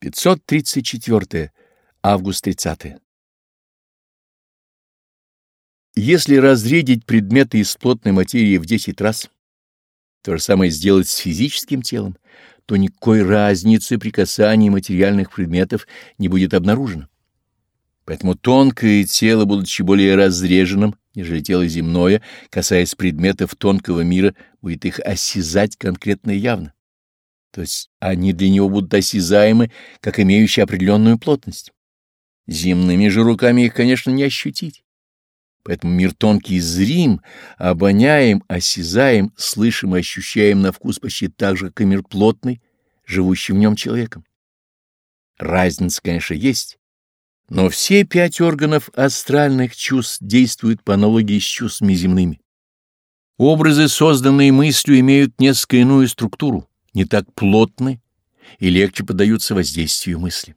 534. Август 30. Если разрядить предметы из плотной материи в 10 раз, то же самое сделать с физическим телом, то никакой разницы при касании материальных предметов не будет обнаружено. Поэтому тонкое тело, будучи более разреженным, нежели тело земное, касаясь предметов тонкого мира, будет их осязать конкретно и явно то есть они для него будут осязаемы, как имеющие определенную плотность. Земными же руками их, конечно, не ощутить. Поэтому мир тонкий зрим, обоняем, осязаем, слышим и ощущаем на вкус почти так же, как и мир плотный, живущий в нем человеком. Разница, конечно, есть, но все пять органов астральных чувств действуют по аналогии с чувствами земными. Образы, созданные мыслью, имеют несколько иную структуру не так плотны и легче поддаются воздействию мысли.